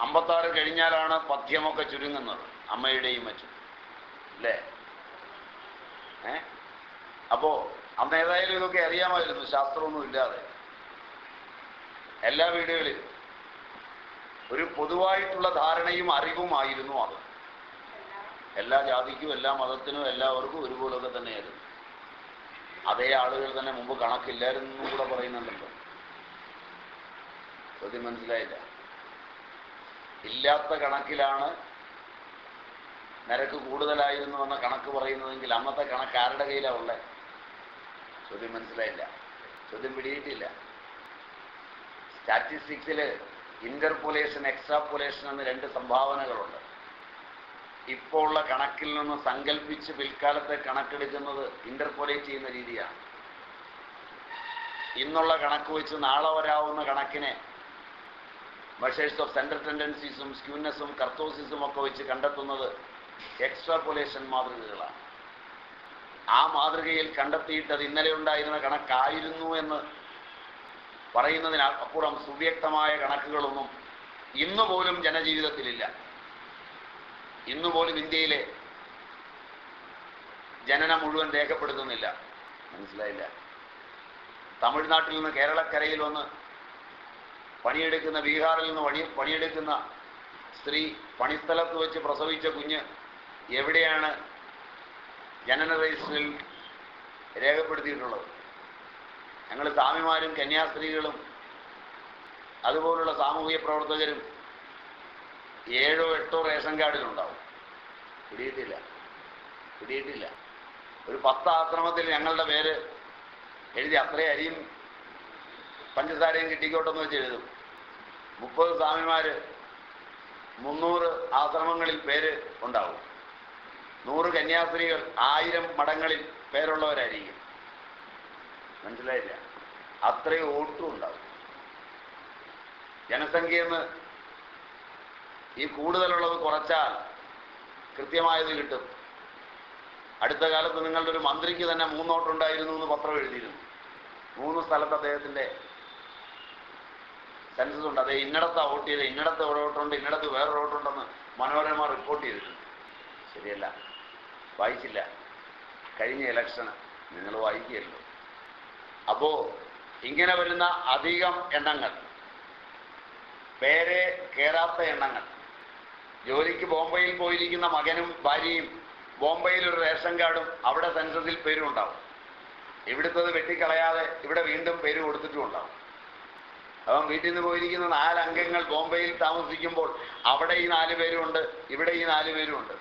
അമ്പത്താറ് കഴിഞ്ഞാലാണ് പദ്യമൊക്കെ ചുരുങ്ങുന്നത് അമ്മയുടെയും മറ്റും അല്ലേ? ഏ? അപ്പോ അന്ന് ഏതായാലും ഇതൊക്കെ അറിയാമായിരുന്നു ശാസ്ത്രമൊന്നും ഇല്ലാതെ. എല്ലാ വീടുകളിലും ഒരു പൊതുവായിട്ടുള്ള ധാരണയും അറിവുമായിരുന്നു അത്. എല്ലാ ജാതിക്കും എല്ലാ മതത്തിനും എല്ലാവർക്കും ഒരുപോലൊക്കെ തന്നെയായിരുന്നു. അതേ ആളുകൾ തന്നെ മുമ്പ് കണക്കില്ലായിരുന്നു കൂടെ പറയുന്നുണ്ടല്ലോ. ചോദ്യം മനസ്സിലായില്ല. ഇല്ലാത്ത കണക്കിലാണ് നിരക്ക് കൂടുതലായിരുന്നു എന്ന കണക്ക് പറയുന്നതെങ്കിൽ അന്നത്തെ കണക്ക് ആരുടെ കയ്യിലാണ് ഉള്ളത് ചോദ്യം മനസ്സിലായില്ല. ചോദ്യം പിടിയിട്ടില്ല. സ്റ്റാറ്റിസ്റ്റിക്സിൽ ഇന്റർപൊലേഷൻ എക്സ്ട്രാപൊലേഷൻ എന്ന രണ്ട് സംഭാവനകളുണ്ട്. ഇപ്പോൾ ഉള്ള കണക്കിൽ നിന്ന് സങ്കല്പിച്ച് പിൽക്കാലത്തെ കണക്കെടുക്കുന്നത് ഇന്റർപൊലേറ്റ് ചെയ്യുന്ന രീതിയാണ്. ഇന്നുള്ള കണക്ക് വെച്ച് നാളെ വരാവുന്ന കണക്കിനെ മെഷേഴ്സ് ഓഫ് സെൻട്രൽ ടെൻഡൻസീസും സ്ക്യൂനെസ്സും കർത്തോസിസും ഒക്കെ വെച്ച് കണ്ടെത്തുന്നത് എക്സ്ട്രാപൊലേഷൻ മാതൃകകളാണ്. ആ മാതൃകയിൽ കണ്ടെത്തിയിട്ട് അത് ഇന്നലെ ഉണ്ടായിരുന്ന കണക്കായിരുന്നു എന്ന് പറയുന്നതിന് അപ്പുറം സുവ്യക്തമായ കണക്കുകളൊന്നും ഇന്നുപോലും ജനജീവിതത്തിലില്ല. ഇന്നുപോലും ഇന്ത്യയിലെ ജനനം മുഴുവൻ രേഖപ്പെടുത്തുന്നില്ല. മനസ്സിലായില്ല? തമിഴ്നാട്ടിൽ നിന്ന് കേരളക്കരയിൽ വന്ന് പണിയെടുക്കുന്ന ബീഹാറിൽ നിന്ന് പണി പണിയെടുക്കുന്ന സ്ത്രീ പണിസ്ഥലത്ത് വെച്ച് പ്രസവിച്ച കുഞ്ഞ് എവിടെയാണ് ജനന രജിസ്റ്ററിൽ രേഖപ്പെടുത്തിയിട്ടുള്ളത്? ഞങ്ങൾ സ്വാമിമാരും കന്യാസ്ത്രീകളും അതുപോലുള്ള സാമൂഹിക പ്രവർത്തകരും ഏഴോ എട്ടോ റേഷൻ കാർഡിലുണ്ടാവും. പിടിയിട്ടില്ല. പിടിയിട്ടില്ല. ഒരു പത്ത് ആശ്രമത്തിൽ ഞങ്ങളുടെ പേര് എഴുതി അത്രയും അരിയും പഞ്ചസാരയും കിട്ടിക്കോട്ടെന്ന് വെച്ച് എഴുതും. മുപ്പത് സ്വാമിമാര് മുന്നൂറ് ആശ്രമങ്ങളിൽ പേര് ഉണ്ടാവും. നൂറ് കന്യാസ്ത്രീകൾ ആയിരം മഠങ്ങളിൽ പേരുള്ളവരായിരിക്കും. മനസ്സിലായില്ല? അത്രയും ഓട്ടും ഉണ്ടാവും. ജനസംഖ്യയെന്ന് ഈ കൂടുതലുള്ളത് കുറച്ചാൽ കൃത്യമായത് കിട്ടും. അടുത്ത കാലത്ത് നിങ്ങളുടെ ഒരു മന്ത്രിക്ക് തന്നെ മൂന്നോട്ടുണ്ടായിരുന്നു എന്ന് പത്രം എഴുതിയിരുന്നു. മൂന്ന് സ്ഥലത്ത് അദ്ദേഹത്തിന്റെ സെൻസസ് ഉണ്ട് അതെ ഇന്നിടത്ത് വോട്ട് ചെയ്ത് ഇന്നിടത്ത് ഒരു വോട്ടുണ്ട് ഇന്നിടത്ത് വേറെ വോട്ടുണ്ടെന്ന് മനോരമ റിപ്പോർട്ട് ചെയ്തിട്ടുണ്ട് ശരിയല്ല. വായിച്ചില്ല. കഴിഞ്ഞ ഇലക്ഷൻ നിങ്ങൾ വായിക്കുകയല്ലോ. അപ്പോ ഇങ്ങനെ വരുന്ന അധികം എണ്ണങ്ങൾ പേരെ കേറാത്ത എണ്ണങ്ങൾ ജോലിക്ക് ബോംബെയിൽ പോയിരിക്കുന്ന മകനും ഭാര്യയും ബോംബെയിൽ ഒരു റേഷൻ കാർഡും അവിടെ സെൻസസിൽ പേരും ഉണ്ടാവും ഇവിടുത്തത് വെട്ടിക്കളയാതെ ഇവിടെ വീണ്ടും പേര് കൊടുത്തിട്ടും ഉണ്ടാവും അവൻ വീട്ടിൽ നിന്ന് പോയിരിക്കുന്ന നാലംഗങ്ങൾ ബോംബെയിൽ താമസിക്കുമ്പോൾ അവിടെ ഈ നാല് പേരുമുണ്ട് ഇവിടെ ഈ നാല് പേരുമുണ്ട്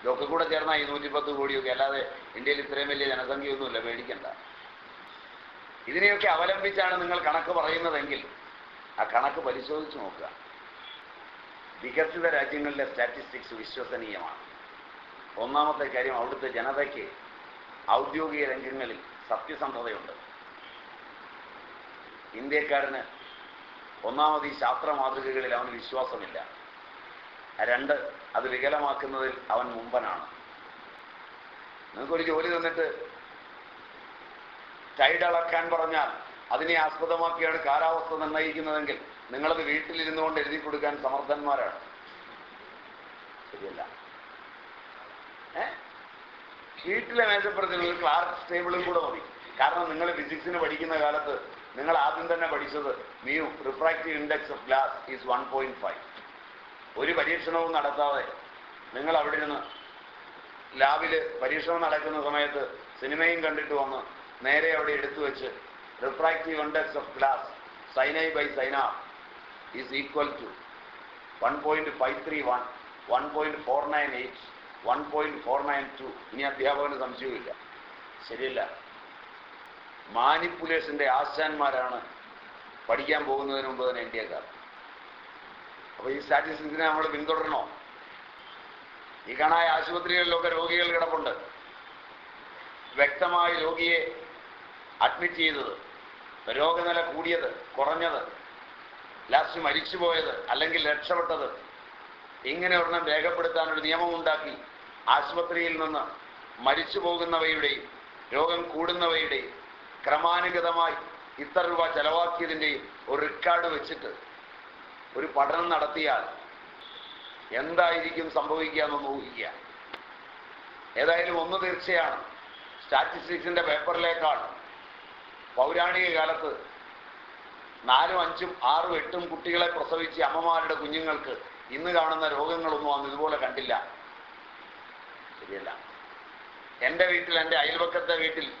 ഇതൊക്കെ കൂടെ ചേർന്നാൽ ഈ നൂറ്റിപ്പത്ത് കോടിയൊക്കെ. അല്ലാതെ ഇന്ത്യയിൽ ഇത്രയും വലിയ ജനസംഖ്യയൊന്നുമില്ല പേടിക്കണ്ട. ഇതിനെയൊക്കെ അവലംബിച്ചാണ് നിങ്ങൾ കണക്ക് പറയുന്നതെങ്കിൽ ആ കണക്ക് പരിശോധിച്ച് നോക്കുക. വികസിത രാജ്യങ്ങളിലെ സ്റ്റാറ്റിസ്റ്റിക്സ് വിശ്വസനീയമാണ്. ഒന്നാമത്തെ കാര്യം അവിടുത്തെ ജനതയ്ക്ക് ഔദ്യോഗിക രംഗങ്ങളിൽ സത്യസന്ധതയുണ്ട്. ഇന്ത്യക്കാരന് ഒന്നാമത് ഈ ശാസ്ത്ര മാതൃകകളിൽ അവന് വിശ്വാസമില്ല. രണ്ട് അത് വികലമാക്കുന്നതിൽ അവൻ മുമ്പനാണ്. നിങ്ങൾക്കൊരു ജോലി തന്നിട്ട് ടൈഡ് അളക്കാൻ പറഞ്ഞാൽ അതിനെ ആസ്പദമാക്കിയാണ് കാലാവസ്ഥ നിർണയിക്കുന്നതെങ്കിൽ നിങ്ങളത് വീട്ടിലിരുന്നു കൊണ്ട് എഴുതി കൊടുക്കാൻ സമർത്ഥന്മാരാണ്. ശരിയല്ല. ഏ? വീട്ടിലെ മേശപ്പുറത്തിൽ ക്ലാസ് ടേബിളും കൂടെ മതി. കാരണം നിങ്ങൾ ഫിസിക്സിന് പഠിക്കുന്ന കാലത്ത് നിങ്ങൾ ആദ്യം തന്നെ പഠിച്ചത് mu refractive index of glass is one point five ഒരു പരീക്ഷണവും നടത്താതെ നിങ്ങൾ അവിടെ നിന്ന് ലാബിൽ പരീക്ഷണം നടക്കുന്ന സമയത്ത് സിനിമയും കണ്ടിട്ട് വന്ന് നേരെ അവിടെ എടുത്തു വെച്ച് refractive index of glass sine i by sine a is equal to one point five three one one point four nine eight one point four nine two ഇനി അധ്യാപകന് സംശയമില്ല ശരിയല്ല. മാനിപ്പുലേഷന്റെ ആശാന്മാരാണ് പഠിക്കാൻ പോകുന്നതിന് മുമ്പ് തന്നെ ഇന്ത്യക്കാർ അപ്പൊ ഈ സ്റ്റാറ്റിസ്റ്റിക്സിനെ നമ്മൾ പിന്തുടരണോ? ഈ കാണായ ആശുപത്രികളിലൊക്കെ രോഗികൾ കിടപ്പുണ്ട്. വ്യക്തമായി രോഗിയെ അഡ്മിറ്റ് ചെയ്തത് രോഗനില കൂടിയത് കുറഞ്ഞത് ലാസ്റ്റ് മരിച്ചു പോയത് അല്ലെങ്കിൽ രക്ഷപ്പെട്ടത് ഇങ്ങനെ ഒരെണ്ണം രേഖപ്പെടുത്താൻ ഒരു നിയമം ഉണ്ടാക്കി ആശുപത്രിയിൽ നിന്ന് മരിച്ചു പോകുന്നവയുടെയും രോഗം കൂടുന്നവയുടെയും ക്രമാനുഗതമായി ഇത്ര രൂപ ചെലവാക്കിയതിന്റെ ഒരു റെക്കാർഡ് വെച്ചിട്ട് ഒരു പഠനം നടത്തിയാൽ എന്തായിരിക്കും സംഭവിക്കുക എന്നൊന്ന് ഊഹിക്കുക. ഏതായാലും ഒന്ന് തീർച്ചയാണ്. സ്റ്റാറ്റിസ്റ്റിക്സിന്റെ പേപ്പറിലേക്കാൾ പൗരാണിക കാലത്ത് നാലും അഞ്ചും ആറും എട്ടും കുട്ടികളെ പ്രസവിച്ച് അമ്മമാരുടെ കുഞ്ഞുങ്ങൾക്ക് ഇന്ന് കാണുന്ന രോഗങ്ങളൊന്നും അന്ന് ഇതുപോലെ കണ്ടില്ല. ശരിയല്ല. എന്റെ വീട്ടിൽ എന്റെ അയൽവക്കത്തെ വീട്ടിൽ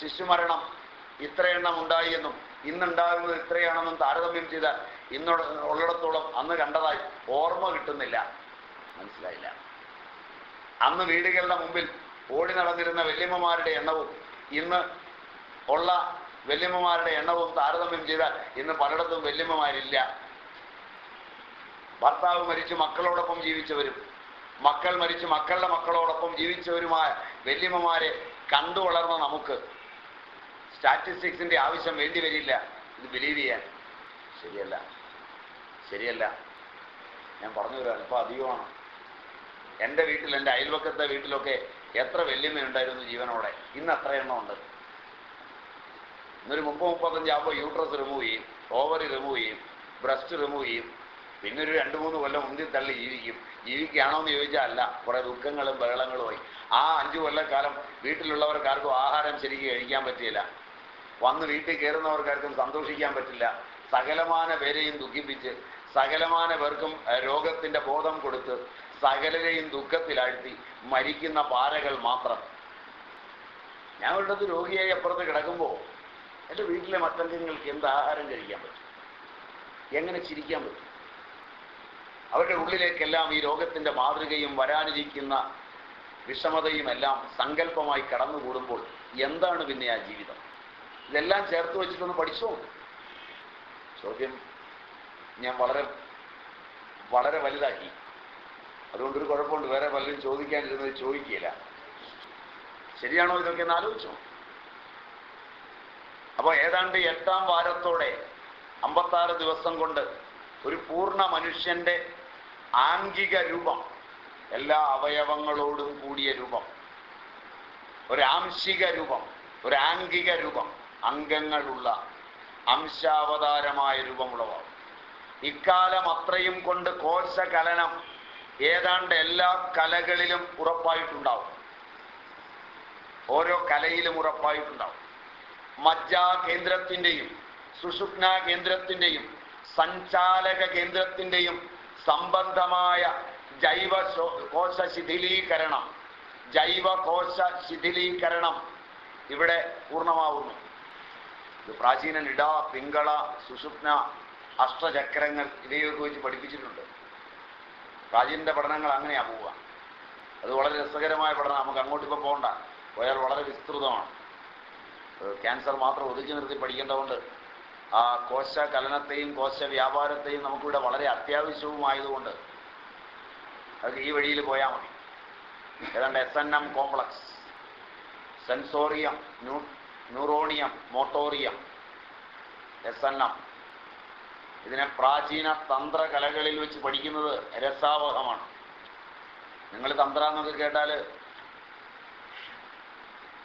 ശിശുമരണം ഇത്ര എണ്ണം ഉണ്ടായി എന്നും ഇന്നുണ്ടാകുന്നത് ഇത്രയാണെന്നും താരതമ്യം ചെയ്താൽ ഇന്ന് ഉള്ളിടത്തോളം അന്ന് കണ്ടതായി ഓർമ്മ കിട്ടുന്നില്ല. മനസ്സിലായില്ല. അന്ന് വീടുകളുടെ മുമ്പിൽ ഓടി നടന്നിരുന്ന വല്യമ്മമാരുടെ എണ്ണവും ഇന്ന് ഉള്ള വല്യമ്മമാരുടെ എണ്ണവും താരതമ്യം ചെയ്താൽ ഇന്ന് പലയിടത്തും വല്യമ്മമാരില്ല. ഭർത്താവ് മരിച്ച് മക്കളോടൊപ്പം ജീവിച്ചവരും മക്കൾ മരിച്ച് മക്കളുടെ മക്കളോടൊപ്പം ജീവിച്ചവരുമായ വല്യമ്മമാരെ കണ്ടു വളർന്ന നമുക്ക് സ്റ്റാറ്റിസ്റ്റിക്സിന്റെ ആവശ്യം വേണ്ടി വരില്ല. ഇത് ബിലീവ് ചെയ്യാൻ. ശരിയല്ല. ശരിയല്ല. ഞാൻ പറഞ്ഞു തരാം അല്പം അധികമാണ്. എന്റെ വീട്ടിൽ എന്റെ അയൽവക്കത്തെ വീട്ടിലൊക്കെ എത്ര വെല്ലുമ ഉണ്ടായിരുന്നു ജീവനോടെ. ഇന്ന് അത്ര എണ്ണം ഉണ്ട്. ഇന്നൊരു മുപ്പത് മുപ്പത്തഞ്ചാകുമ്പോൾ യൂട്രസ് റിമൂവ് ചെയ്യും ഓവറി റിമൂവ് ചെയ്യും ബ്രസ്റ്റ് റിമൂവ് ചെയ്യും. പിന്നെ ഒരു രണ്ട് മൂന്ന് കൊല്ലം മുന്തി തള്ളി ജീവിക്കും. ജീവിക്കുകയാണോ എന്ന് ചോദിച്ചാൽ അല്ല. കുറെ ദുഃഖങ്ങളും ബഹളങ്ങളുമായി ആ അഞ്ചു കൊല്ലക്കാലം വീട്ടിലുള്ളവർക്കാർക്കും ആഹാരം ശരിക്കും കഴിക്കാൻ പറ്റിയില്ല. വന്ന് വീട്ടിൽ കയറുന്നവർക്കാർക്കും സന്തോഷിക്കാൻ പറ്റില്ല. സകലമാന പേരെയും ദുഃഖിപ്പിച്ച് സകലമാന പേർക്കും രോഗത്തിന്റെ ബോധം കൊടുത്ത് സകലരെയും ദുഃഖത്തിലാഴ്ത്തി മരിക്കുന്ന പാരകൾ മാത്രം. ഞാൻ ഒരിടത്ത് രോഗിയായി അപ്പുറത്ത് കിടക്കുമ്പോൾ എന്റെ വീട്ടിലെ മറ്റംഗങ്ങൾക്ക് എന്ത് ആഹാരം കഴിക്കാൻ പറ്റും? എങ്ങനെ ചിരിക്കാൻ പറ്റും? അവരുടെ ഉള്ളിലേക്കെല്ലാം ഈ രോഗത്തിന്റെ മാതൃകയും വരാനിരിക്കുന്ന വിഷമതയും എല്ലാം സങ്കല്പമായി കടന്നുകൂടുമ്പോൾ എന്താണ് പിന്നെ ആ ജീവിതം? ഇതെല്ലാം ചേർത്ത് വെച്ചിട്ടൊന്ന് പഠിച്ചോ? ചോദ്യം ഞാൻ വളരെ വളരെ വലുതാക്കി. അതുകൊണ്ടൊരു കുഴപ്പമുണ്ട്. വേറെ പലരും ചോദിക്കാനിരുന്നത് ചോദിക്കില്ല ശരിയാണോ ഇതൊക്കെ എന്ന് ആലോചിച്ചോ. അപ്പോൾ ഏതാണ്ട് എട്ടാം വാരത്തോടെ അമ്പത്താറ് ദിവസം കൊണ്ട് ഒരു പൂർണ മനുഷ്യന്റെ ആംഗിക രൂപം എല്ലാ അവയവങ്ങളോടും കൂടിയ രൂപം ഒരാംശിക രൂപം ഒരാംഗിക രൂപം അംഗങ്ങളുള്ള അംശാവതാരമായ രൂപമുള്ളവാകും ഇക്കാലം അത്രയും കൊണ്ട് കോശകലനം ഏതാണ്ട് എല്ലാ കലകളിലും ഉറപ്പായിട്ടുണ്ടാവും. ഓരോ കലയിലും ഉറപ്പായിട്ടുണ്ടാവും. മജ്ജാ കേന്ദ്രത്തിന്റെയും സുഷുപ്ന കേന്ദ്രത്തിന്റെയും സഞ്ചാലക കേന്ദ്രത്തിന്റെയും സംബന്ധമായ ജൈവ കോശ ശിഥിലീകരണം ജൈവകോശ ശിഥിലീകരണം ഇവിടെ പൂർണമാവുന്നു. ഇത് പ്രാചീന നിട പിങ്കള സുഷുപ്ന അഷ്ടചക്രങ്ങൾ ഇവയൊക്കെ വെച്ച് പഠിപ്പിച്ചിട്ടുണ്ട്. പ്രാചീനന്റെ പഠനങ്ങൾ അങ്ങനെയാ പോവുക. അത് വളരെ രസകരമായ പഠനം. നമുക്ക് അങ്ങോട്ട് പോകണ്ട പോയാൽ വളരെ വിസ്തൃതമാണ്. ക്യാൻസർ മാത്രം ഒതുക്കി നിർത്തി പഠിക്കേണ്ടതുകൊണ്ട് ആ കോശ കലനത്തെയും കോശ വ്യാപാരത്തെയും നമുക്കിവിടെ വളരെ അത്യാവശ്യവുമായതുകൊണ്ട് അത് ഈ വഴിയിൽ പോയാൽ മതി. ഏതാണ്ട് S N M complex sensorium new neuronium motorium S N M ഇതിനെ പ്രാചീന തന്ത്രകലകളിൽ വെച്ച് പഠിക്കുന്നത് രസാവഹമാണ്. നിങ്ങൾ തന്ത്ര എന്നൊക്കെ കേട്ടാൽ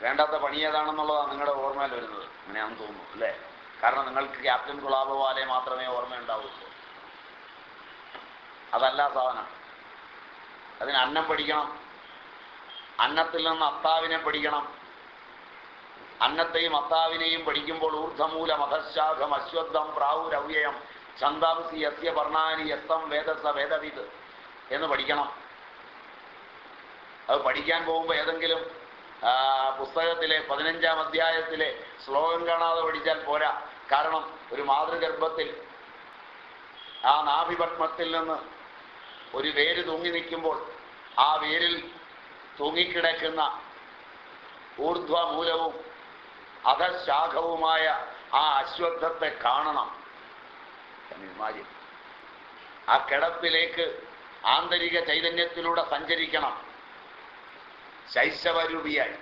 വേണ്ടാത്ത പണി ഏതാണെന്നുള്ളതാണ് നിങ്ങളുടെ ഓർമ്മയിൽ വരുന്നത്. അങ്ങനെയാണെന്ന് തോന്നുന്നു അല്ലേ? കാരണം നിങ്ങൾക്ക് ക്യാപ്റ്റൻ കുളാബവാലെ മാത്രമേ ഓർമ്മയുണ്ടാവുള്ളൂ. അതല്ല സാധനം. അതിന് അന്നം പഠിക്കണം. അന്നത്തിൽ നിന്ന് അത്താവിനെ പഠിക്കണം. അന്നത്തെയും അത്താവിനെയും പഠിക്കുമ്പോൾ ഊർധമൂല മതശാഖം അശ്വത്ഥം പ്രാവുരവ്യയം ഛന്ദാംസി യസ്യ വർണാനി യസ്തം വേദസ വേദവിത് എന്ന് പഠിക്കണം. അത് പഠിക്കാൻ പോകുമ്പോൾ ഏതെങ്കിലും പുസ്തകത്തിലെ പതിനഞ്ചാം അധ്യായത്തിലെ ശ്ലോകം കാണാതെ പഠിച്ചാൽ പോരാ. കാരണം ഒരു മാതൃഗർഭത്തിൽ ആ നാഭിപത്മത്തിൽ നിന്ന് ഒരു വേര് തൂങ്ങി നിൽക്കുമ്പോൾ ആ വേരിൽ തൂങ്ങിക്കിടക്കുന്ന ഊർധ്വമൂലവും അധശാഖവുമായ ആ അശ്വത്ഥത്തെ കാണണം. ആ കിടപ്പിലേക്ക് ആന്തരിക ചൈതന്യത്തിലൂടെ സഞ്ചരിക്കണം. ശൈശവരൂപിയായി.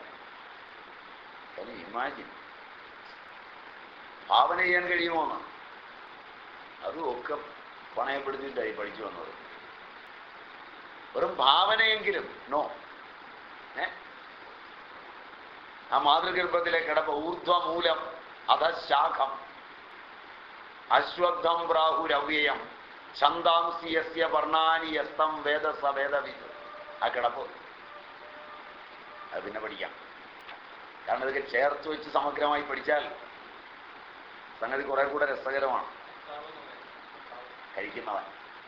ഇമാജിൻ ഭാവന ചെയ്യാൻ കഴിയുമോന്ന് അതുമൊക്കെ പണയപ്പെടുത്തിയിട്ടായി പഠിച്ചു വന്നത്. വെറും ഭാവനയെങ്കിലും നോ. ഏ? ആ മാതൃഗർഭത്തിലെ കിടപ്പ് ഊർധ്വമൂലം അധശാഖം അശ്വത്ഥം പ്രാഹുരവ്യയം ഛന്ദാംസി യസ്യ വർണാനി യസ്തം വേദസ ആ കിടപ്പ്. അത് പിന്നെ പഠിക്കാം. കാരണം ഇതൊക്കെ ചേർത്ത് വെച്ച് സമഗ്രമായി പഠിച്ചാൽ സംഗതി കുറെ കൂടെ രസകരമാണ്. കഴിക്കുന്നവൻ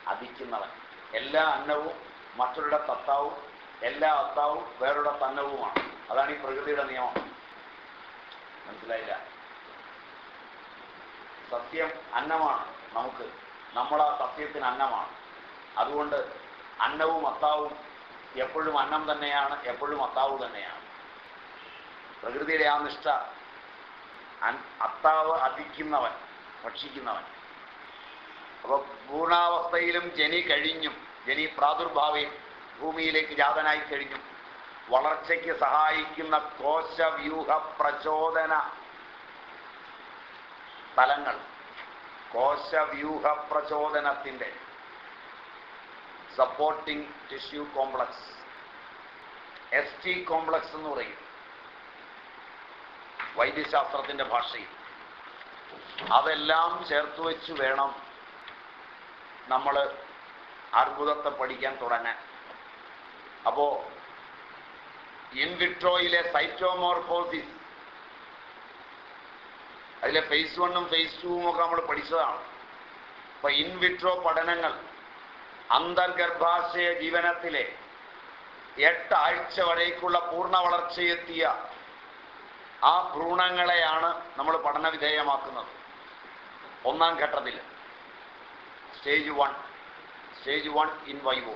അധിക്കുന്നവൻ. എല്ലാ അന്നവും മറ്റൊരുടെ തത്താവും എല്ലാ അത്താവും വേറൊരു തന്നവുമാണ് അതാണ് ഈ പ്രകൃതിയുടെ നിയമം. മനസ്സിലായില്ല? സത്യം അന്നമാണ് നമുക്ക്. നമ്മളാ സത്യത്തിന് അന്നമാണ്. അതുകൊണ്ട് അന്നവും അത്താവും എപ്പോഴും അന്നം തന്നെയാണ് എപ്പോഴും അത്താവ് തന്നെയാണ്. പ്രകൃതിയുടെ ആ നിഷ്ഠ അത്താവ് അധിക്കുന്നവൻ ഭക്ഷിക്കുന്നവൻ. അപ്പൊ പൂർണാവസ്ഥയിലും ജനി കഴിഞ്ഞും ജനി പ്രാദുർഭാവയും ഭൂമിയിലേക്ക് ജാതനായി കഴിഞ്ഞു. വളർച്ചയ്ക്ക് സഹായിക്കുന്ന കോശവ്യൂഹ പ്രചോദന തലങ്ങൾ കോശവ്യൂഹ പ്രചോദനത്തിന്റെ supporting tissue complex S T complex എന്ന് പറയും. വൈദ്യശാസ്ത്രത്തിന്റെ ഭാഷയിൽ. അതെല്ലാം ചേർത്ത് വെച്ച് വേണം നമ്മൾ അർബുദത്തെ പഠിക്കാൻ തുടങ്ങാൻ. അപ്പോ ഇൻവിട്രോയിലെ സൈറ്റോമോർഫോസിസ് അതിലെ ഫേസ് വണ്ണും ഫേസ് ടൂവും ഒക്കെ നമ്മൾ പഠിച്ചതാണ്. അപ്പൊ ഇൻവിട്രോ പഠനങ്ങൾ അന്തർഗർഭാശയ ജീവനത്തിലെ എട്ടാഴ്ച വരേക്കുള്ള പൂർണ വളർച്ചയെത്തിയ ആ ഭ്രൂണങ്ങളെയാണ് നമ്മൾ പഠന വിധേയമാക്കുന്നത്. ഒന്നാം ഘട്ടത്തിൽ stage one stage one in vivo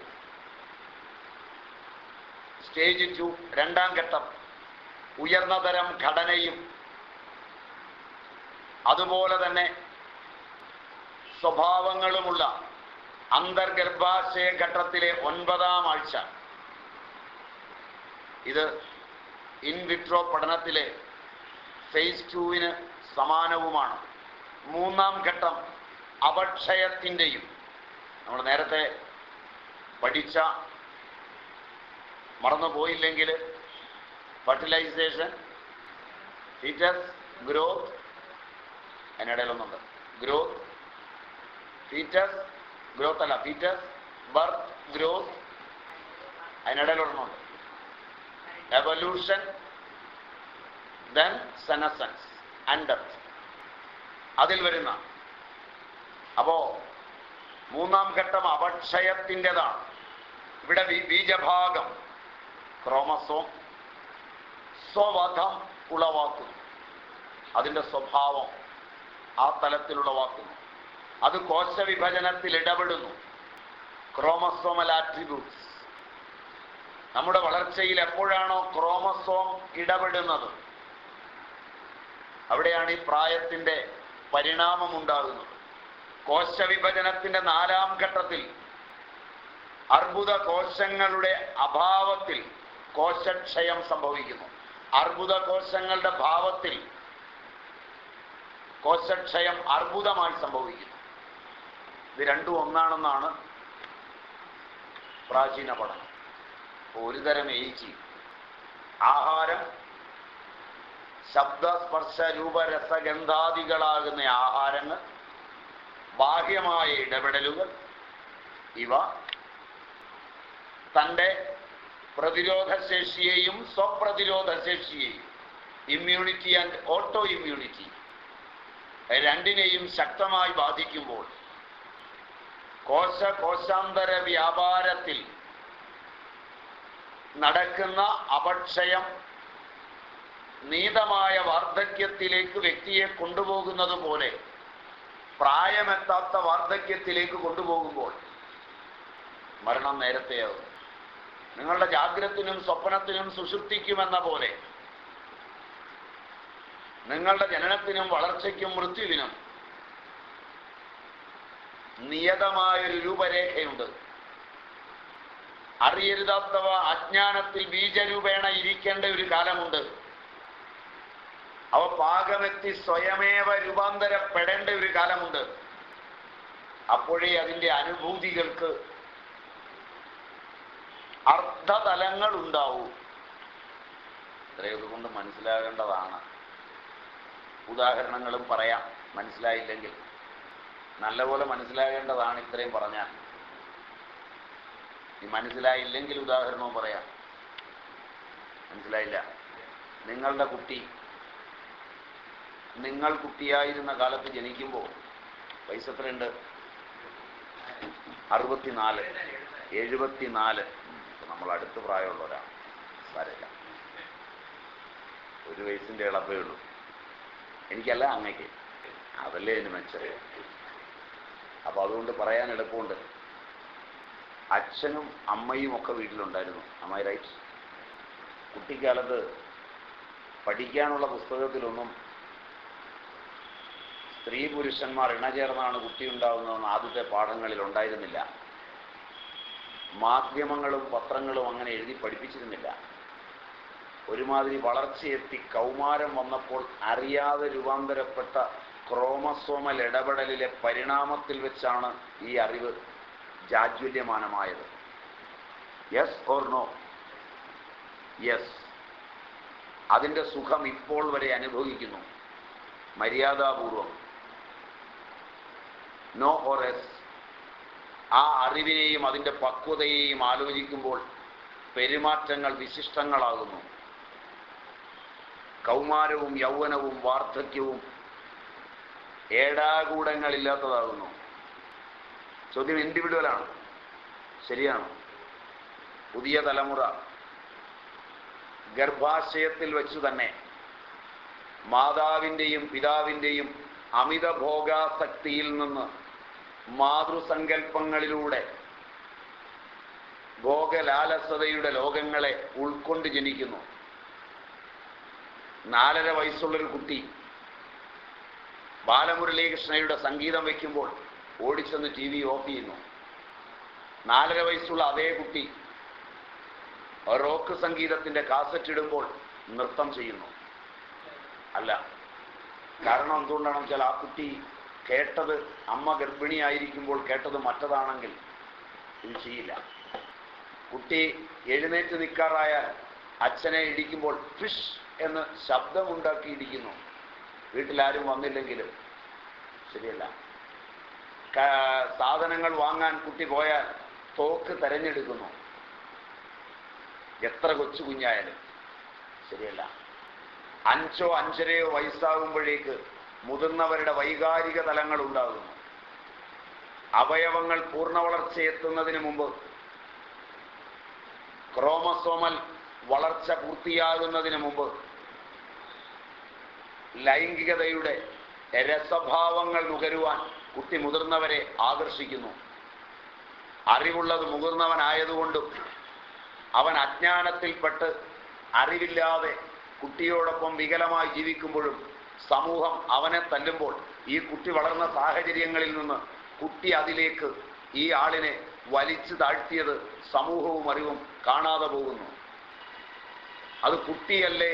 stage two രണ്ടാം ഘട്ടം. ഉയർന്ന തരം ഘടനയും. അതുപോലെ തന്നെ സ്വഭാവങ്ങളുമുള്ള അന്തർഗർഭാശയ ഘട്ടത്തിലെ ഒൻപതാം ആഴ്ച. ഇത് ഇൻവിട്രോ പഠനത്തിലെ ഫേസ് ടുവിന് സമാനവുമാണ്. മൂന്നാം ഘട്ടം അപക്ഷയത്തിന്റെയും. നമ്മൾ നേരത്തെ പഠിച്ച മറന്നുപോയില്ലെങ്കിൽ ഫർട്ടിലൈസേഷൻ ഫീറ്റസ് ഗ്രോത്ത് അതിനിടയിലൊന്നുണ്ട് ഗ്രോത്ത് ഫീറ്റസ് ഗ്രോത്ത് അല്ല ഫീറ്റസ് ബർത്ത് ഗ്രോത്ത് അതിനിടയിലൊരെണ്ണമുണ്ട് എവല്യൂഷൻ ദെൻ സെനസൻസ് ആൻഡ് അതിൽ വരുന്ന അപ്പോ മൂന്നാം ഘട്ടം അപക്ഷയത്തിന്റെതാണ്. ഇവിടെ ബീജഭാഗം ക്രോമസോം സ്വവധം ഉളവാക്കുന്നു അതിന്റെ സ്വഭാവം ആ തലത്തിലുളവാക്കുന്നു അത് കോശവിഭജനത്തിൽ ഇടപെടുന്നു. Chromosomal attributes. നമ്മുടെ വളർച്ചയിൽ എപ്പോഴാണോ ക്രോമസോം ഇടപെടുന്നത്? അവിടെയാണ് ഈ പ്രായത്തിന്റെ പരിണാമം ഉണ്ടാകുന്നത്. കോശവിഭജനത്തിന്റെ നാലാം ഘട്ടത്തിൽ അർബുദ കോശങ്ങളുടെ അഭാവത്തിൽ കോശക്ഷയം സംഭവിക്കുന്നു. അർബുദ കോശങ്ങളുടെ ഭാവത്തിൽ കോശക്ഷയം അർബുദമായി സംഭവിക്കുന്നു. ഇത് രണ്ടും ഒന്നാണെന്നാണ് പ്രാചീന പഠനം. ഒരുതരം ഒരു തരം ഏച്ചി ആഹാരം ശബ്ദ സ്പർശ രൂപരസഗന്ധാദികളാകുന്ന ആഹാരങ്ങൾ ബാഹ്യമായ ഇടപെടലുകൾ ഇവ തന്റെ പ്രതിരോധശേഷിയെയും സ്വപ്രതിരോധശേഷിയെയും ഇമ്മ്യൂണിറ്റി ആൻഡ് ഓട്ടോ ഇമ്മ്യൂണിറ്റി രണ്ടിനെയും ശക്തമായി ബാധിക്കുമ്പോൾ കോശ കോശാന്തര വ്യാപാരത്തിൽ നടക്കുന്ന അപക്ഷയം നീതമായ വാർദ്ധക്യത്തിലേക്ക് വ്യക്തിയെ കൊണ്ടുപോകുന്നത് പോലെ പ്രായമെത്താത്ത വാർദ്ധക്യത്തിലേക്ക് കൊണ്ടുപോകുമ്പോൾ മരണം നേരത്തെയാകും. നിങ്ങളുടെ ജാഗ്രത്തിനും സ്വപ്നത്തിനും സുഷുപ്തിക്കുമെന്ന പോലെ. നിങ്ങളുടെ ജനനത്തിനും വളർച്ചയ്ക്കും മൃത്യുവിനും നിയതമായൊരു രൂപരേഖയുണ്ട്. അറിയരുതാത്തവ അജ്ഞാനത്തിൽ ബീജരൂപേണ ഇരിക്കേണ്ട ഒരു കാലമുണ്ട്. അവ പാകമെത്തി സ്വയമേവ രൂപാന്തരപ്പെടേണ്ട ഒരു കാലമുണ്ട്. അപ്പോഴേ അതിന്റെ അനുഭൂതികൾക്ക് അർത്ഥതലങ്ങൾ ഉണ്ടാവും ഇത്രയൊക്കെ കൊണ്ട് മനസ്സിലാകേണ്ടതാണ്. ഉദാഹരണങ്ങളും പറയാം. മനസ്സിലായില്ലെങ്കിൽ. നല്ലപോലെ മനസ്സിലാകേണ്ടതാണ് ഇത്രയും പറഞ്ഞാൽ. ഈ മനസ്സിലായില്ലെങ്കിൽ ഉദാഹരണവും പറയാം. മനസ്സിലായില്ല? നിങ്ങളുടെ കുട്ടി. നിങ്ങൾ കുട്ടിയായിരുന്ന കാലത്ത് ജനിക്കുമ്പോൾ പൈസ എത്രയുണ്ട്? അറുപത്തിനാല്. എഴുപത്തിനാല്. നമ്മൾ അടുത്ത് പ്രായമുള്ളവരാണ്. സാരമില്ല ഒരു വയസ്സിന്റെ ഇളപ്പേ ഉള്ളൂ. എനിക്കല്ല അങ്ങയ്ക്ക് അതല്ലേ അതിന് മെച്ചം അപ്പൊ അതുകൊണ്ട് പറയാൻ എളുപ്പമുണ്ട്. അച്ഛനും അമ്മയും ഒക്കെ വീട്ടിലുണ്ടായിരുന്നു. അമ്മായി റൈറ്റ് കുട്ടിക്കാലത്ത് പഠിക്കാനുള്ള പുസ്തകത്തിലൊന്നും സ്ത്രീ പുരുഷന്മാർ ഇണചേർന്നാണ് കുട്ടി ഉണ്ടാകുന്നതെന്ന് ആദ്യത്തെ പാഠങ്ങളിൽ ഉണ്ടായിരുന്നില്ല. മാധ്യമങ്ങളും പത്രങ്ങളും അങ്ങനെ എഴുതി പഠിപ്പിച്ചിരുന്നില്ല. ഒരുമാതിരി വളർച്ചയെത്തി കൗമാരം വന്നപ്പോൾ അറിയാതെ രൂപാന്തരപ്പെട്ട ക്രോമസോമൽ ഇടപെടലിലെ പരിണാമത്തിൽ വെച്ചാണ് ഈ അറിവ് ജാജ്വല്യമാനമായത്. യെസ് ഓർ നോ യെസ് അതിന്റെ സുഖം ഇപ്പോൾ വരെ അനുഭവിക്കുന്നു. മര്യാദാപൂർവം. നോ ഓർ എസ് ആ അറിവിനെയും അതിന്റെ പക്വതയെയും ആലോചിക്കുമ്പോൾ പെരുമാറ്റങ്ങൾ വിശിഷ്ടങ്ങളാകുന്നു. കൗമാരവും യൗവനവും വാർദ്ധക്യവും ഏടാകൂടങ്ങളില്ലാത്തതാകുന്നു. ചോദ്യം ഇൻഡിവിജ്വലാണ് ശരിയാണ്? പുതിയ തലമുറ ഗർഭാശയത്തിൽ വെച്ചു തന്നെ മാതാവിന്റെയും പിതാവിന്റെയും അമിത ഭോഗാസക്തിയിൽ നിന്ന് മാതൃസങ്കല്പങ്ങളിലൂടെ ഭോഗലാലസതയുടെ ലോകങ്ങളെ ഉൾക്കൊണ്ട് ജനിക്കുന്നു. നാലര വയസ്സുള്ളൊരു കുട്ടി ബാലമുരളീകൃഷ്ണയുടെ സംഗീതം വയ്ക്കുമ്പോൾ ഓടിച്ചെന്ന് ടി വി ഓഫ് ചെയ്യുന്നു. നാലര വയസ്സുള്ള അതേ കുട്ടി റോക്ക് സംഗീതത്തിന്റെ കാസറ്റ് ഇടുമ്പോൾ നൃത്തം ചെയ്യുന്നു. അല്ല കാരണം എന്തുകൊണ്ടാണെന്ന് വെച്ചാൽ ആ കുട്ടി കേട്ടത് അമ്മ ഗർഭിണിയായിരിക്കുമ്പോൾ കേട്ടത് മറ്റതാണെങ്കിൽ ഇത് ചെയ്യില്ല. കുട്ടി എഴുന്നേറ്റ് നിൽക്കാറായാൽ അച്ഛനെ ഇടിക്കുമ്പോൾ ഫിഷ് എന്ന് ശബ്ദമുണ്ടാക്കി ഇടിക്കുന്നു വീട്ടിലാരും വന്നില്ലെങ്കിലും. ശരിയല്ല. സാധനങ്ങൾ വാങ്ങാൻ കുട്ടി പോയാൽ തോക്ക് തെരഞ്ഞെടുക്കുന്നു. എത്ര കൊച്ചു കുഞ്ഞായാലും. ശരിയല്ല. അഞ്ചോ അഞ്ചരയോ വയസ്സാകുമ്പോഴേക്ക് മുതിർന്നവരുടെ വൈകാരിക തലങ്ങൾ ഉണ്ടാകുന്നു. അവയവങ്ങൾ പൂർണ വളർച്ചയെത്തുന്നതിന് മുമ്പ് ക്രോമസോമൽ വളർച്ച പൂർത്തിയാകുന്നതിന് മുമ്പ് ലൈംഗികതയുടെ രസഭാവങ്ങൾ നുകരുവാൻ കുട്ടി മുതിർന്നവരെ ആകർഷിക്കുന്നു. അറിവുള്ളത് മുതിർന്നവനായതുകൊണ്ടും അവൻ അജ്ഞാനത്തിൽപ്പെട്ട് അറിവില്ലാതെ കുട്ടിയോടൊപ്പം വികലമായി ജീവിക്കുമ്പോഴും സമൂഹം അവനെ തല്ലുമ്പോൾ ഈ കുട്ടി വളർന്ന സാഹചര്യങ്ങളിൽ നിന്ന് കുട്ടി അതിലേക്ക് ഈ ആളിനെ വലിച്ചു താഴ്ത്തിയത് സമൂഹവും അറിവും കാണാതെ പോകുന്നു. അത് കുട്ടിയല്ലേ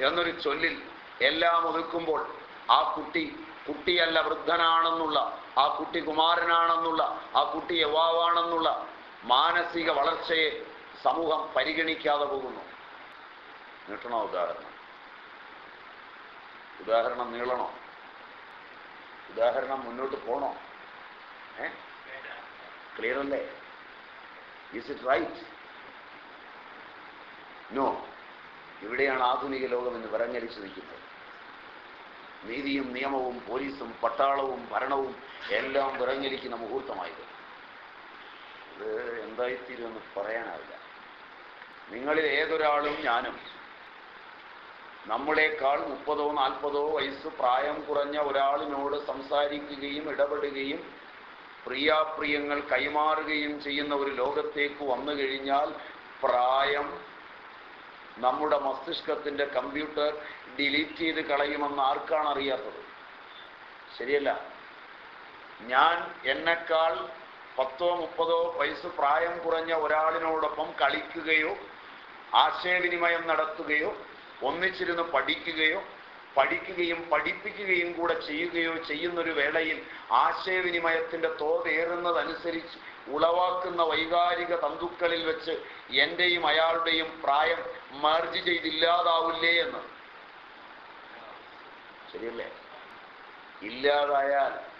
എന്നൊരു ചൊല്ലിൽ എല്ലാം ഒതുക്കുമ്പോൾ ആ കുട്ടി കുട്ടിയല്ല വൃദ്ധനാണെന്നുള്ള ആ കുട്ടി കുമാരനാണെന്നുള്ള ആ കുട്ടി യുവാവാണെന്നുള്ള മാനസിക വളർച്ചയെ സമൂഹം പരിഗണിക്കാതെ പോകുന്നു. ഉദാഹരണം? ഉദാഹരണം നീളണോ? ഉദാഹരണം മുന്നോട്ട് പോണോ? ഏ? ക്ലിയർ അല്ലേ? ഇസ് ഇറ്റ് റൈറ്റ് നോ ഇവിടെയാണ് ആധുനിക ലോകം എന്ന് വിറങ്ങലിച്ചു നിൽക്കുന്നത്. നീതിയും നിയമവും പോലീസും പട്ടാളവും ഭരണവും എല്ലാം വിറങ്ങലിക്കുന്ന മുഹൂർത്തമായത്. ഇത് എന്തായിത്തീരുമെന്ന് പറയാനാവില്ല. നിങ്ങളിൽ ഏതൊരാളും ഞാനും നമ്മളെക്കാൾ മുപ്പതോ നാൽപ്പതോ വയസ്സ് പ്രായം കുറഞ്ഞ ഒരാളിനോട് സംസാരിക്കുകയും ഇടപെടുകയും പ്രിയാപ്രിയങ്ങൾ കൈമാറുകയും ചെയ്യുന്ന ഒരു ലോകത്തേക്ക് വന്നു കഴിഞ്ഞാൽ പ്രായം നമ്മുടെ മസ്തിഷ്കത്തിന്റെ കമ്പ്യൂട്ടർ ഡിലീറ്റ് ചെയ്ത് കളയുമെന്ന് ആർക്കാണ് അറിയാത്തത്? ശരിയല്ല. ഞാൻ എന്നെക്കാൾ പത്തോ മുപ്പതോ വയസ്സ് പ്രായം കുറഞ്ഞ ഒരാളിനോടൊപ്പം കളിക്കുകയോ ആശയവിനിമയം നടത്തുകയോ ഒന്നിച്ചിരുന്ന് പഠിക്കുകയോ പഠിക്കുകയും പഠിപ്പിക്കുകയും കൂടെ ചെയ്യുകയോ ചെയ്യുന്നൊരു വേളയിൽ ആശയവിനിമയത്തിന്റെ തോതേറുന്നതനുസരിച്ച് ഉളവാക്കുന്ന വൈകാരിക തന്തുക്കളിൽ വെച്ച് എന്റെയും അയാളുടെയും പ്രായം മർജ് ചെയ്തില്ലാതാവില്ലേ എന്ന്. ശരിയല്ലേ? ഇല്ലാതായാൽ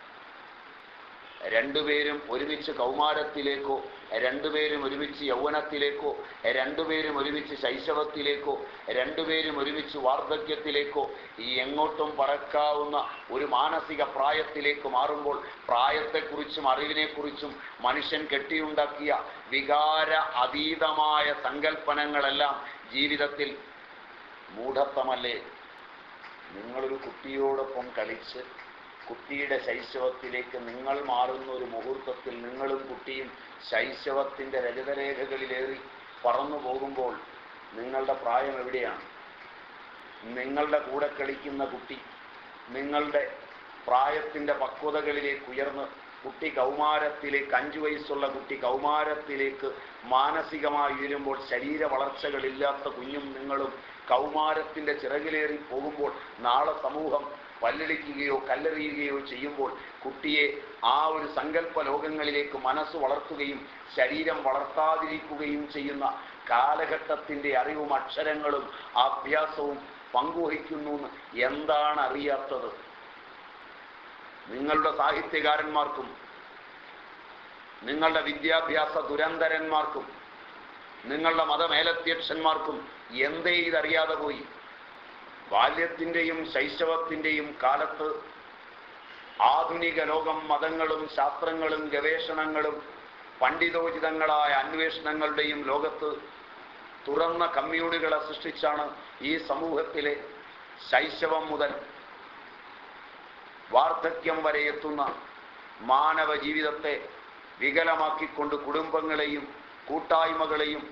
രണ്ടുപേരും ഒരുമിച്ച് കൗമാരത്തിലേക്കോ രണ്ടുപേരും ഒരുമിച്ച് യൗവനത്തിലേക്കോ രണ്ടുപേരും ഒരുമിച്ച് ശൈശവത്തിലേക്കോ രണ്ടുപേരും ഒരുമിച്ച് വാർദ്ധക്യത്തിലേക്കോ ഈ എങ്ങോട്ടും പറക്കാവുന്ന ഒരു മാനസിക പ്രായത്തിലേക്ക് മാറുമ്പോൾ പ്രായത്തെക്കുറിച്ചും അറിവിനെക്കുറിച്ചും മനുഷ്യൻ കെട്ടിയുണ്ടാക്കിയ വികാര അതീതമായ സങ്കല്പനങ്ങളെല്ലാം ജീവിതത്തിൽ മൂഢത്വമല്ലേ നിങ്ങളൊരു കുട്ടിയോടൊപ്പം കളിച്ച് കുട്ടിയുടെ ശൈശവത്തിലേക്ക് നിങ്ങൾ മാറുന്ന ഒരു മുഹൂർത്തത്തിൽ നിങ്ങളും കുട്ടിയും ശൈശവത്തിന്റെ രജതരേഖകളിലേറി പറന്നു പോകുമ്പോൾ നിങ്ങളുടെ പ്രായം എവിടെയാണ്? നിങ്ങളുടെ കൂടെ കളിക്കുന്ന കുട്ടി നിങ്ങളുടെ പ്രായത്തിന്റെ പക്വതകളിലേക്ക് ഉയർന്ന് കുട്ടി കൗമാരത്തിലേക്ക് അഞ്ചു വയസ്സുള്ള കുട്ടി കൗമാരത്തിലേക്ക് മാനസികമായി ഉയരുമ്പോൾ ശരീര വളർച്ചകളില്ലാത്ത കുഞ്ഞും നിങ്ങളും കൗമാരത്തിന്റെ ചിറകിലേറി പോകുമ്പോൾ നാളെ സമൂഹം പല്ലടിക്കുകയോ കല്ലെറിയുകയോ ചെയ്യുമ്പോൾ കുട്ടിയെ ആ ഒരു സങ്കല്പ ലോകങ്ങളിലേക്ക് മനസ്സ് വളർത്തുകയും ശരീരം വളർത്താതിരിക്കുകയും ചെയ്യുന്ന കാലഘട്ടത്തിന്റെ അറിവും അക്ഷരങ്ങളും അഭ്യാസവും പങ്കുവഹിക്കുന്നു എന്താണ് അറിയാത്തത് നിങ്ങളുടെ സാഹിത്യകാരന്മാർക്കും നിങ്ങളുടെ വിദ്യാഭ്യാസ ദുരന്തരന്മാർക്കും നിങ്ങളുടെ മതമേലധ്യക്ഷന്മാർക്കും എന്തേ ഇതറിയാതെ പോയി? ബാല്യത്തിന്റെയും ശൈശവത്തിന്റെയും കാലത്ത് ആധുനിക ലോകം മതങ്ങളും ശാസ്ത്രങ്ങളും ഗവേഷണങ്ങളും പണ്ഡിതോചിതങ്ങളായ അന്വേഷണങ്ങളുടെയും ലോകത്ത് തുറന്ന കമ്മ്യൂണുകളെ സൃഷ്ടിച്ചാണ് ഈ സമൂഹത്തിലെ ശൈശവം മുതൽ വാർദ്ധക്യം വരെ എത്തുന്ന മാനവ ജീവിതത്തെ വികലമാക്കിക്കൊണ്ട് കുടുംബങ്ങളെയും കൂട്ടായ്മകളെയും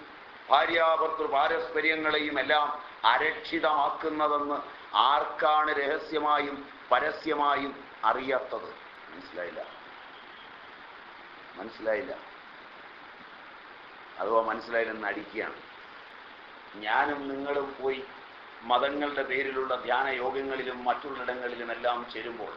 ഭാര്യാഭർത്തൃ പാരസ്പര്യങ്ങളെയും എല്ലാം അരക്ഷിതമാക്കുന്നതെന്ന് ആർക്കാണ് രഹസ്യമായും പരസ്യമായും അറിയാത്തത്? മനസ്സിലായില്ല. മനസ്സിലായില്ല. അഥവാ മനസ്സിലായില്ലെന്ന് അടിക്കുകയാണ്. ഞാനും നിങ്ങളും പോയി മതങ്ങളുടെ പേരിലുള്ള ധ്യാന യോഗങ്ങളിലും മറ്റുള്ളിടങ്ങളിലുമെല്ലാം ചേരുമ്പോൾ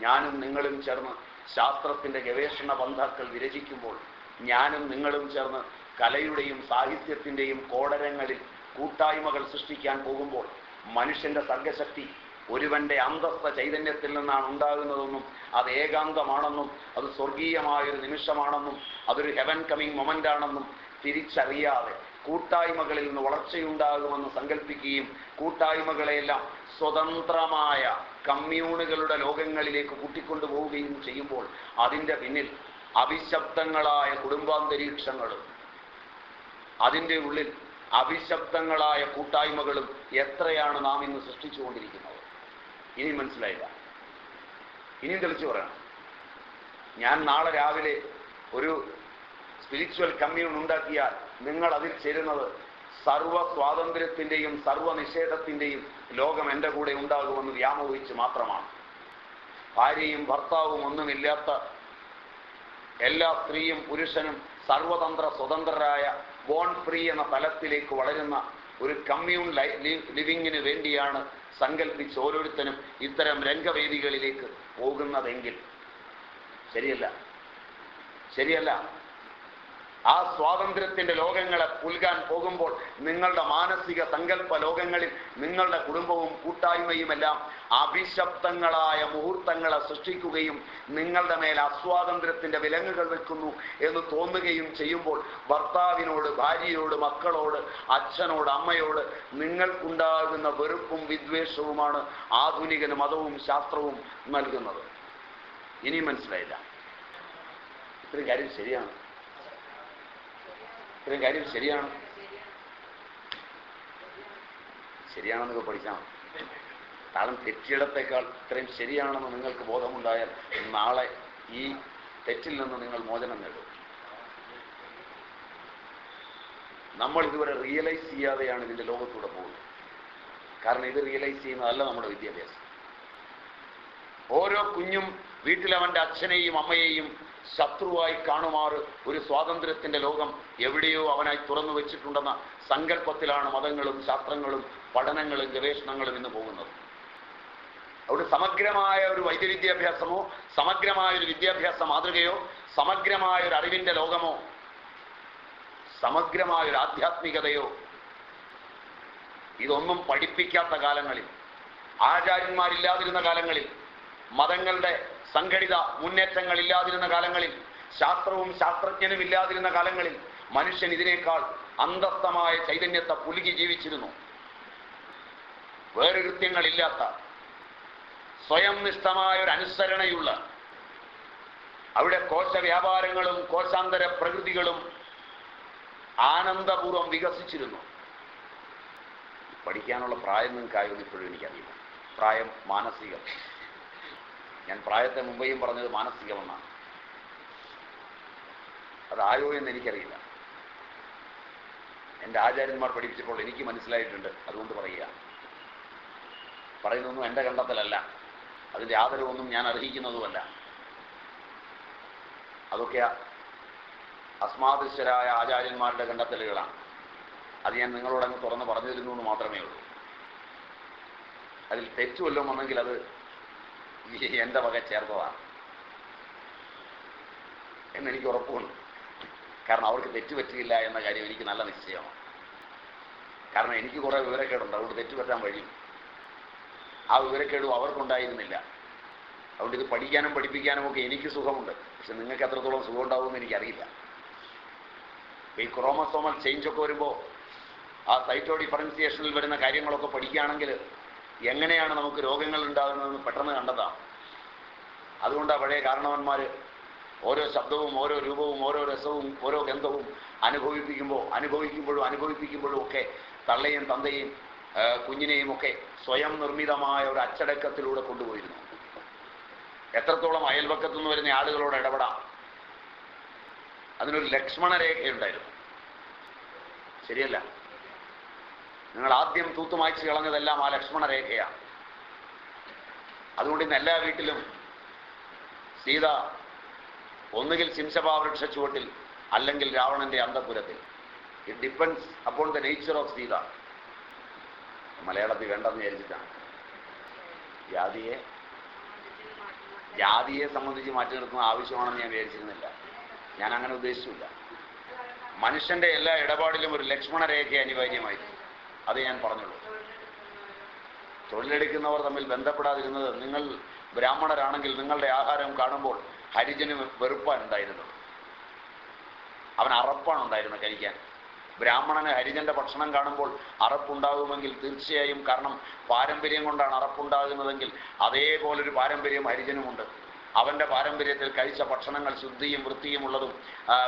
ഞാനും നിങ്ങളും ചേർന്ന് ശാസ്ത്രത്തിന്റെ ഗവേഷണ ബന്ധാക്കൾ വിരചിക്കുമ്പോൾ ഞാനും നിങ്ങളും ചേർന്ന് കലയുടെയും സാഹിത്യത്തിന്റെയും കോടരങ്ങളിൽ കൂട്ടായ്മകൾ സൃഷ്ടിക്കാൻ പോകുമ്പോൾ മനുഷ്യന്റെ സർഗശക്തി ഒരുവന്റെ അന്തസ്ഥ ചൈതന്യത്തിൽ നിന്നാണ് ഉണ്ടാകുന്നതെന്നും അത് ഏകാന്തമാണെന്നും അത് സ്വർഗീയമായൊരു നിമിഷമാണെന്നും അതൊരു ഹെവൻ കമ്മിങ് മൊമെന്റ് ആണെന്നും തിരിച്ചറിയാതെ കൂട്ടായ്മകളിൽ നിന്ന് വളർച്ചയുണ്ടാകുമെന്ന് സങ്കല്പിക്കുകയും കൂട്ടായ്മകളെയെല്ലാം സ്വതന്ത്രമായ കമ്മ്യൂണുകളുടെ ലോകങ്ങളിലേക്ക് കൂട്ടിക്കൊണ്ടുപോവുകയും ചെയ്യുമ്പോൾ അതിന്റെ പിന്നിൽ അവിശബ്ദങ്ങളായ കുടുംബാന്തരീക്ഷങ്ങളും അതിന്റെ ഉള്ളിൽ അവിശബ്ദങ്ങളായ കൂട്ടായ്മകളും എത്രയാണ് നാം ഇന്ന് സൃഷ്ടിച്ചുകൊണ്ടിരിക്കുന്നത്? ഇനി മനസ്സിലായില്ല. ഇനിയും തെളിച്ചു പറയണം. ഞാൻ നാളെ രാവിലെ ഒരു സ്പിരിച്വൽ കമ്മ്യൂൺ ഉണ്ടാക്കിയാൽ നിങ്ങൾ അതിൽ ചേരുന്നത് സർവ സ്വാതന്ത്ര്യത്തിന്റെയും സർവ നിഷേധത്തിന്റെയും ലോകം എന്റെ കൂടെ ഉണ്ടാകുമെന്ന് വ്യാമോഹിച്ച് മാത്രമാണ്. ഭാര്യയും ഭർത്താവും ഒന്നുമില്ലാത്ത എല്ലാ സ്ത്രീയും പുരുഷനും സർവതന്ത്ര സ്വതന്ത്രരായ ബോൺ ഫ്രീ എന്ന തലത്തിലേക്ക് വളരുന്ന ഒരു കമ്മ്യൂൺ ലിവിങ്ങിന് വേണ്ടിയാണ് സങ്കല്പിച്ച് ഓരോരുത്തരും ഇത്തരം രംഗവേദികളിലേക്ക് പോകുന്നതെങ്കിൽ. ശരിയല്ല? ശരിയല്ല. ആ സ്വാതന്ത്ര്യത്തിന്റെ ലോകങ്ങളെ പുൽകാൻ പോകുമ്പോൾ നിങ്ങളുടെ മാനസിക സങ്കല്പ ലോകങ്ങളിൽ നിങ്ങളുടെ കുടുംബവും കൂട്ടായ്മയുമെല്ലാം അഭിശബ്ദങ്ങളായ മുഹൂർത്തങ്ങളെ സൃഷ്ടിക്കുകയും നിങ്ങളുടെ മേൽ അസ്വാതന്ത്ര്യത്തിന്റെ വിലങ്ങുകൾ വെക്കുന്നു എന്ന് തോന്നുകയും ചെയ്യുമ്പോൾ ഭർത്താവിനോട് ഭാര്യയോട് മക്കളോട് അച്ഛനോട് അമ്മയോട് നിങ്ങൾക്കുണ്ടാകുന്ന വെറുപ്പും വിദ്വേഷവുമാണ് ആധുനികന് മതവും ശാസ്ത്രവും നൽകുന്നത്. ഇനി മനസ്സിലായില്ല. ഇത്രയും കാര്യം ശരിയാണ്. ഇത്രയും കാര്യം ശരിയാണ്. ശരിയാണെന്നൊക്കെ പഠിച്ചാൽ താളം തെറ്റിയിടത്തേക്കാൾ ഇത്രയും ശരിയാണെന്ന് നിങ്ങൾക്ക് ബോധമുണ്ടായാൽ നാളെ ഈ തെറ്റിൽ നിന്ന് നിങ്ങൾ മോചനം നേടും. നമ്മൾ ഇതുവരെ റിയലൈസ് ചെയ്യാതെയാണ് ഇതിന്റെ ലോകത്തൂടെ പോകുന്നത്. കാരണം ഇത് റിയലൈസ് ചെയ്യുന്നതല്ല നമ്മുടെ വിദ്യാഭ്യാസം. ഓരോ കുഞ്ഞും വീട്ടിൽ അച്ഛനെയും അമ്മയെയും ശത്രുവായി കാണുമാറ് ഒരു സ്വാതന്ത്ര്യത്തിന്റെ ലോകം എവിടെയോ അവനായി തുറന്നു വെച്ചിട്ടുണ്ടെന്ന സങ്കല്പത്തിലാണ് മതങ്ങളും ശാസ്ത്രങ്ങളും പഠനങ്ങളും ഗവേഷണങ്ങളും ഇന്ന് പോകുന്നത്. അവിടെ സമഗ്രമായ ഒരു വൈദ്യവിദ്യാഭ്യാസമോ സമഗ്രമായ ഒരു വിദ്യാഭ്യാസ മാതൃകയോ സമഗ്രമായ ഒരു അറിവിന്റെ ലോകമോ സമഗ്രമായ ഒരു ആധ്യാത്മികതയോ ഇതൊന്നും പഠിപ്പിക്കാത്ത കാലങ്ങളിൽ ആചാര്യന്മാരില്ലാതിരുന്ന കാലങ്ങളിൽ മതങ്ങളുടെ സംഘടിത മുന്നേറ്റങ്ങൾ ഇല്ലാതിരുന്ന കാലങ്ങളിൽ ശാസ്ത്രവും ശാസ്ത്രജ്ഞനും ഇല്ലാതിരുന്ന കാലങ്ങളിൽ മനുഷ്യൻ ഇതിനേക്കാൾ അന്തസ്ഥമായ ചൈതന്യത്തെ പുലുകി ജീവിച്ചിരുന്നു. വേറുകൃത്യങ്ങളില്ലാത്ത സ്വയം നിഷ്ഠമായ ഒരു അനുസരണയുള്ള അവിടെ കോശ വ്യാപാരങ്ങളും കോശാന്തര പ്രകൃതികളും ആനന്ദപൂർവം വികസിച്ചിരുന്നു. പഠിക്കാനുള്ള പ്രായം നിങ്ങൾക്കായിരുന്നു ഇപ്പോഴും എനിക്കറിയില്ല. പ്രായം മാനസികം. ഞാൻ പ്രായത്തെ മുമ്പേയും പറഞ്ഞത് മാനസികമെന്നാണ്. അതായോ എന്ന് എനിക്കറിയില്ല. എന്റെ ആചാര്യന്മാർ പഠിപ്പിച്ചപ്പോൾ എനിക്ക് മനസ്സിലായിട്ടുണ്ട്. അതുകൊണ്ട് പറയുക. പറയുന്നൊന്നും എന്റെ കണ്ടെത്തലല്ല. അതിന്റെ ആദരവൊന്നും ഞാൻ അർഹിക്കുന്നതുമല്ല. അതൊക്കെ അസ്മാദൃശ്വരായ ആചാര്യന്മാരുടെ കണ്ടെത്തലുകളാണ്. അത് ഞാൻ നിങ്ങളോടങ്ങ് തുറന്ന് പറഞ്ഞു തരുന്നു എന്ന് മാത്രമേ ഉള്ളൂ. അതിൽ തെറ്റു വല്ലതും വന്നെങ്കിൽ അത് എന്റെ വക ചേർത്തതാണ്. എന്നെനിക്ക് ഉറപ്പുണ്ട്. കാരണം അവർക്ക് തെറ്റ് പറ്റിയില്ല എന്ന കാര്യം എനിക്ക് നല്ല നിശ്ചയമാണ്. കാരണം എനിക്ക് കുറേ വിവരക്കേടുണ്ട് അതുകൊണ്ട് തെറ്റ് പറ്റാൻ കഴിയും ആ വിവരക്കേടും അവർക്കുണ്ടായിരുന്നില്ല. അതുകൊണ്ട് ഇത് പഠിക്കാനും പഠിപ്പിക്കാനും ഒക്കെ എനിക്ക് സുഖമുണ്ട്. പക്ഷെ നിങ്ങൾക്ക് എത്രത്തോളം സുഖം ഉണ്ടാവുമെന്ന് എനിക്കറിയില്ല. ഈ ക്രോമസോമൽ ചേഞ്ച് ഒക്കെ വരുമ്പോൾ ആ സൈറ്റോ ഡിഫറൻസിയേഷനിൽ വരുന്ന കാര്യങ്ങളൊക്കെ പഠിക്കുകയാണെങ്കിൽ എങ്ങനെയാണ് നമുക്ക് രോഗങ്ങൾ ഉണ്ടാകുന്നതെന്ന് പെട്ടെന്ന് കണ്ടതാണ് അതുകൊണ്ടാണ് പഴയ കാരണവന്മാർ ഓരോ ശബ്ദവും ഓരോ രൂപവും ഓരോ രസവും ഓരോ ഗന്ധവും അനുഭവിപ്പിക്കുമ്പോൾ അനുഭവിക്കുമ്പോഴും അനുഭവിപ്പിക്കുമ്പോഴും ഒക്കെ തള്ളയും തന്തയും കുഞ്ഞിനെയും ഒക്കെ സ്വയം നിർമ്മിതമായ ഒരു അച്ചടക്കത്തിലൂടെ കൊണ്ടുപോയിരുന്നു. എത്രത്തോളം അയൽപക്കത്തു നിന്ന് വരുന്ന ആളുകളോട് ഇടപെടാം? അതിനൊരു ലക്ഷ്മണ രേഖയുണ്ടായിരുന്നു ശരിയല്ല. നിങ്ങൾ ആദ്യം തൂത്തുമായ്ച്ച് കളഞ്ഞതെല്ലാം ആ ലക്ഷ്മണരേഖയാണ് അതുകൊണ്ട് ഇന്ന് എല്ലാ വീട്ടിലും സീത ഒന്നുകിൽ ശിംശഭാവൃക്ഷ ചുവട്ടിൽ അല്ലെങ്കിൽ രാവണന്റെ അന്തപുരത്തിൽ it depends upon the nature of Sita മലയാളത്തിൽ വേണ്ടെന്ന് വിചാരിച്ചിട്ടാണ്. ജാതിയെ ജാതിയെ സംബന്ധിച്ച് മാറ്റി നിർത്തുന്ന ആവശ്യമാണെന്ന് ഞാൻ വിചാരിച്ചിരുന്നില്ല. ഞാൻ അങ്ങനെ ഉദ്ദേശിച്ചില്ല മനുഷ്യന്റെ എല്ലാ ഇടപാടിലും ഒരു ലക്ഷ്മണരേഖ അനിവാര്യമായിരിക്കും അത് ഞാൻ പറഞ്ഞുള്ളൂ. തൊഴിലെടുക്കുന്നവർ തമ്മിൽ ബന്ധപ്പെടാതിരുന്നത് നിങ്ങൾ ബ്രാഹ്മണരാണെങ്കിൽ നിങ്ങളുടെ ആഹാരം കാണുമ്പോൾ ഹരിജന് വെറുപ്പാണ് ഉണ്ടായിരുന്നത്. അവൻ അറപ്പാണ് ഉണ്ടായിരുന്നത് കഴിക്കാൻ. ബ്രാഹ്മണന് ഹരിജന്റെ ഭക്ഷണം കാണുമ്പോൾ അറപ്പുണ്ടാകുമെങ്കിൽ തീർച്ചയായും കാരണം പാരമ്പര്യം കൊണ്ടാണ് അറപ്പുണ്ടാകുന്നതെങ്കിൽ അതേപോലൊരു പാരമ്പര്യം ഹരിജനുമുണ്ട്. അവന്റെ പാരമ്പര്യത്തിൽ കഴിച്ച ഭക്ഷണങ്ങൾ ശുദ്ധിയും വൃത്തിയും ഉള്ളതും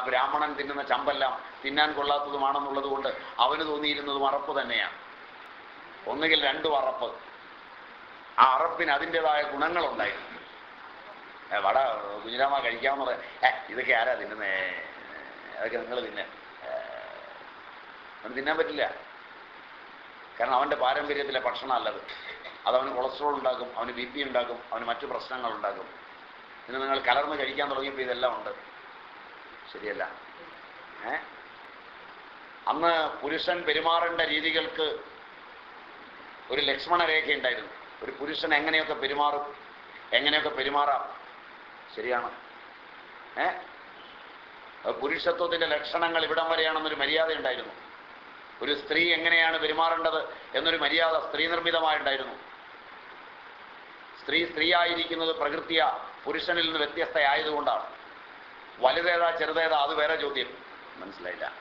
ബ്രാഹ്മണൻ തിന്നുന്ന ചമ്പെല്ലാം തിന്നാൻ കൊള്ളാത്തതുമാണെന്നുള്ളത് കൊണ്ട് അവന് തോന്നിയിരുന്നതും അറപ്പ് തന്നെയാണ്. ഒന്നുകിൽ രണ്ടും അറപ്പ്. ആ അറപ്പിന് അതിന്റെതായ ഗുണങ്ങളുണ്ടായിരുന്നു. വട കുഞ്ഞിരാമ കഴിക്കാമെന്ന് പറയാം ഏ ഇതൊക്കെ ആരാ തിന്നുന്നേ? അതൊക്കെ നിങ്ങൾ തിന്നെ. അവന് തിന്നാൻ പറ്റില്ല. കാരണം അവന്റെ പാരമ്പര്യത്തിലെ ഭക്ഷണം അല്ലത്. അത് അവന് കൊളസ്ട്രോൾ ഉണ്ടാക്കും അവന് ബി പി ഉണ്ടാക്കും അവന് മറ്റു പ്രശ്നങ്ങൾ ഉണ്ടാക്കും. പിന്നെ നിങ്ങൾ കലർന്ന് കഴിക്കാൻ തുടങ്ങിയപ്പോൾ ഇതെല്ലാം ഉണ്ട്. ശരിയല്ല. ഏ? അന്ന് പുരുഷൻ പെരുമാറേണ്ട രീതികൾക്ക് ഒരു ലക്ഷ്മണ രേഖയുണ്ടായിരുന്നു ഒരു പുരുഷൻ എങ്ങനെയൊക്കെ പെരുമാറും എങ്ങനെയൊക്കെ പെരുമാറാം ശരിയാണ്. ഏ? പുരുഷത്വത്തിന്റെ ലക്ഷണങ്ങൾ ഇവിടം വരെയാണെന്നൊരു മര്യാദ ഉണ്ടായിരുന്നു ഒരു സ്ത്രീ എങ്ങനെയാണ് പെരുമാറേണ്ടത് എന്നൊരു മര്യാദ സ്ത്രീ നിർമ്മിതമായിട്ടുണ്ടായിരുന്നു സ്ത്രീ സ്ത്രീ ആയിരിക്കുന്നത് പ്രകൃതിയ പുരുഷനിൽ നിന്ന് വ്യത്യസ്തയായതുകൊണ്ടാണ്. വലുതേതാ ചെറുതേതാ അത് വേറെ ചോദ്യം. മനസ്സിലായില്ല.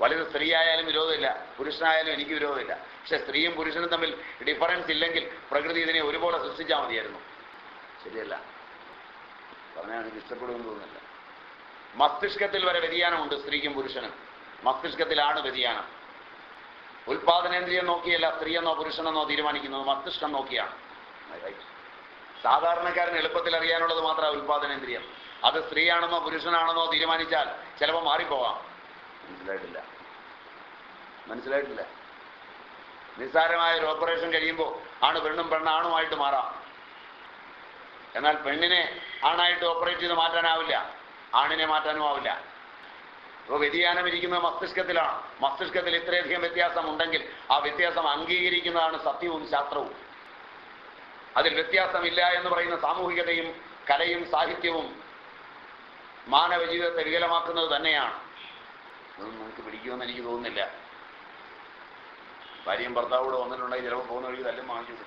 വലുത് സ്ത്രീ ആയാലും വിരോധമില്ല പുരുഷനായാലും എനിക്ക് വിരോധമില്ല. പക്ഷെ സ്ത്രീയും പുരുഷനും തമ്മിൽ ഡിഫറൻസ് ഇല്ലെങ്കിൽ പ്രകൃതി ഇതിനെ ഒരുപോലെ സൃഷ്ടിച്ചാൽ മതിയായിരുന്നു. ശരിയല്ല. പറഞ്ഞാൽ എനിക്ക് ഇഷ്ടപ്പെടുമെന്ന് തോന്നുന്നില്ല. മസ്തിഷ്കത്തിൽ വരെ വ്യതിയാനമുണ്ട് സ്ത്രീക്കും പുരുഷനും. മസ്തിഷ്കത്തിലാണ് വ്യതിയാനം. ഉൽപാദനേന്ദ്രിയം നോക്കിയല്ല സ്ത്രീയെന്നോ പുരുഷനെന്നോ തീരുമാനിക്കുന്നത് മസ്തിഷ്കം നോക്കിയാണ്. സാധാരണക്കാരൻ എളുപ്പത്തിൽ അറിയാനുള്ളത് മാത്രമാണ് ഉൽപാദനേന്ദ്രിയം അത് സ്ത്രീയാണെന്നോ പുരുഷനാണെന്നോ തീരുമാനിച്ചാൽ ചിലപ്പോൾ മാറിപ്പോവാം. മനസ്സിലായിട്ടില്ല. മനസ്സിലായിട്ടില്ല. നിസ്സാരമായ ഒരു ഓപ്പറേഷൻ കഴിയുമ്പോൾ ആണ് പെണ്ണും പെണ്ണാണുമായിട്ട് മാറാം. എന്നാൽ പെണ്ണിനെ ആണായിട്ട് ഓപ്പറേറ്റ് ചെയ്ത് മാറ്റാനാവില്ല. ആണിനെ മാറ്റാനും ആവില്ല. അപ്പോൾ വ്യതിയാനം ഇരിക്കുന്നത് മസ്തിഷ്കത്തിലാണ്. മസ്തിഷ്കത്തിൽ ഇത്രയധികം വ്യത്യാസം ഉണ്ടെങ്കിൽ ആ വ്യത്യാസം അംഗീകരിക്കുന്നതാണ് സത്യവും ശാസ്ത്രവും. അതിൽ വ്യത്യാസമില്ല എന്ന് പറയുന്ന സാമൂഹികതയും കലയും സാഹിത്യവും മാനവ ജീവിതത്തെ വികലമാക്കുന്നത് തന്നെയാണ്. ഇതൊന്നും നമുക്ക് പിടിക്കുമെന്ന് എനിക്ക് തോന്നുന്നില്ല. ഭാര്യയും ഭർത്താവോട് വന്നിട്ടുണ്ടെങ്കിൽ ചിലപ്പോൾ പോകുന്ന വഴി തല്ലും വാങ്ങിച്ചു